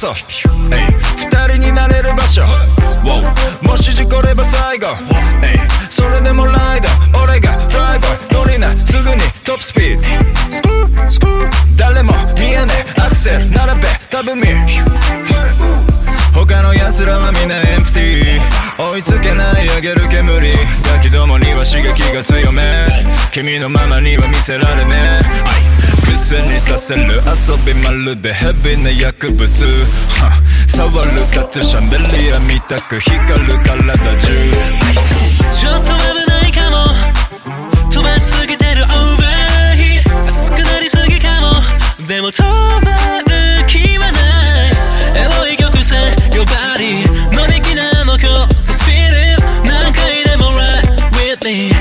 そ二人になれる場所。もし事故れば最後。それでもライド。俺がフライボー。乗りなすぐにトップスピード。スクースクー。誰も見えねえ。アクセル並べ多分見他の奴らは皆エンプティ追いつけない上げる煙。ガキどもには刺激が強め。君のママには見せられねえ。癖にさせる遊びまるでヘビな薬物触るカトゥシャンベリアみたく光る体中ちょっと危ないかも飛ばしすぎてるオーバーヒー熱くなりすぎかもでも止まる気はないエロい曲線 Your body 乗り気なの今日とスピリット何回でも Ride with me.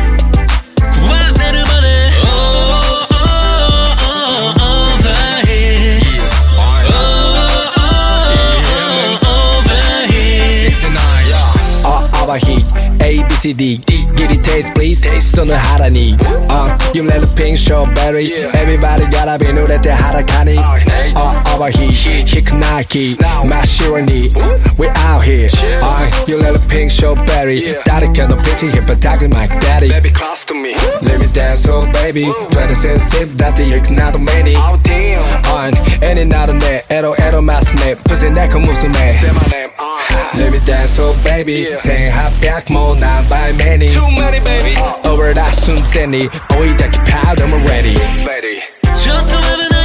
ABCD ギリテイス please. その腹にあ、揺れるピンクショーベリー Everybody がらび濡れて裸にあ、アバヒ引くナイキ真っ白に We out here. あ、揺れるピンクショーベリー誰かのピッチ引っ張くマイク Daddy Baby close to me. Let me dance oh baby. 20 sensitive だって行くなど目に Oh damn. あ、絵になるねエロエロマスねプセ猫娘 Say my name Let me dance oh baby 1800も何倍目に Too many baby Over だ寸前に追いだきパウダーも ready ちょっ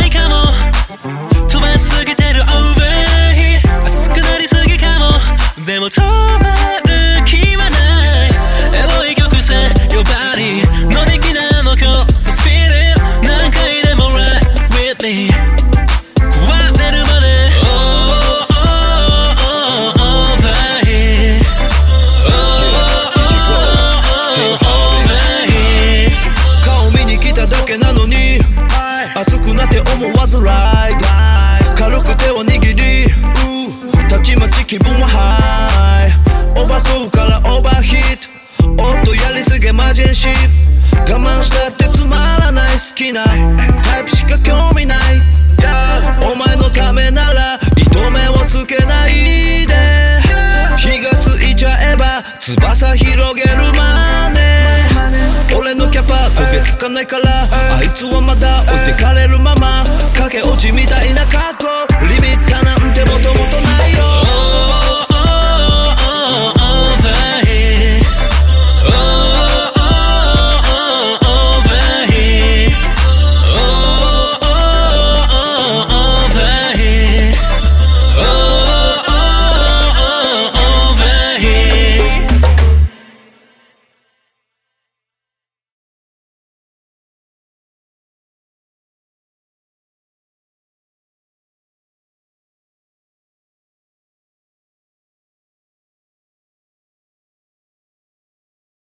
っとやりすぎエマージェンシー我慢したってつまらない好きなタイプしか興味ない。Yeah お前のためなら糸目をつけないで。火がついちゃえば翼広げるマネ俺のキャパ焦げつかないからあいつはまだ置いてかれるまま。駆け落ちみたいな格好